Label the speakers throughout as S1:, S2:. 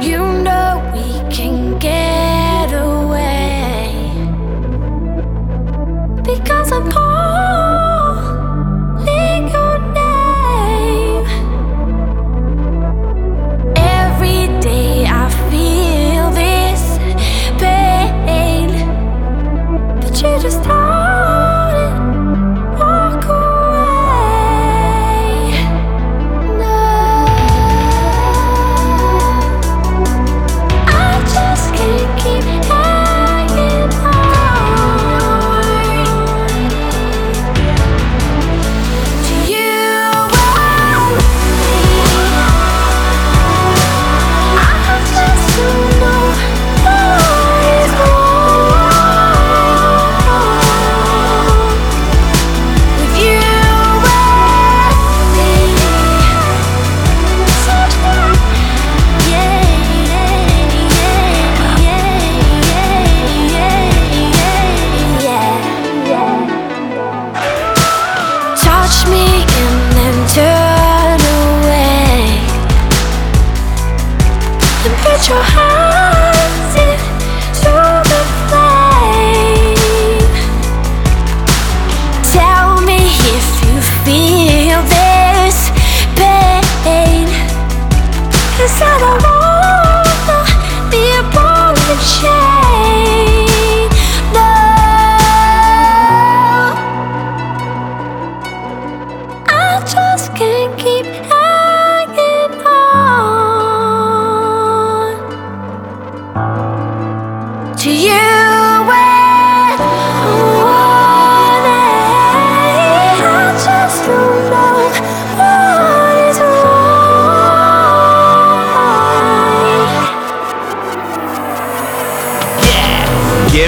S1: You know we can get away. Because I'm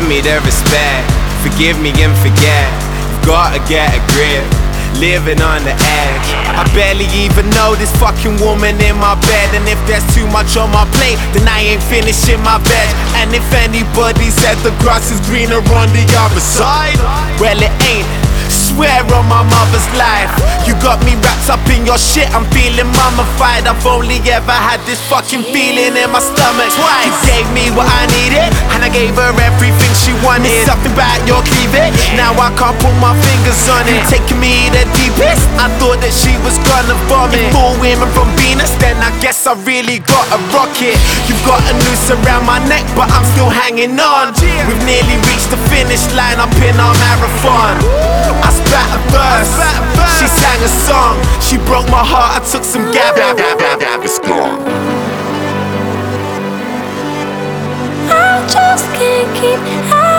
S2: Give me the respect, forgive me and forget. You've gotta get a grip, living on the edge. I barely even know this fucking woman in my bed. And if there's too much on my plate, then I ain't finishing my veg. And if anybody said the grass is greener on the other side, well, it ain't. Swear on my mother's life. You got me wrapped up in your shit. I'm feeling mummified. I've only ever had this fucking feeling in my stomach twice. You gave me what I needed, and I gave her everything she wanted. Something about your cleavage. Now I can't put my fingers on it. Taking me the deepest. I thought that she was gonna vomit. Four women from Venus, then I guess I really got a rocket. You've got a noose around my neck, but I'm still hanging on. We've nearly reached the finish line up in our marathon. I spat a verse, she sang a song. She broke my heart, I took some gab, gab, gab, gab, gab, it's gone.
S1: I just can't keep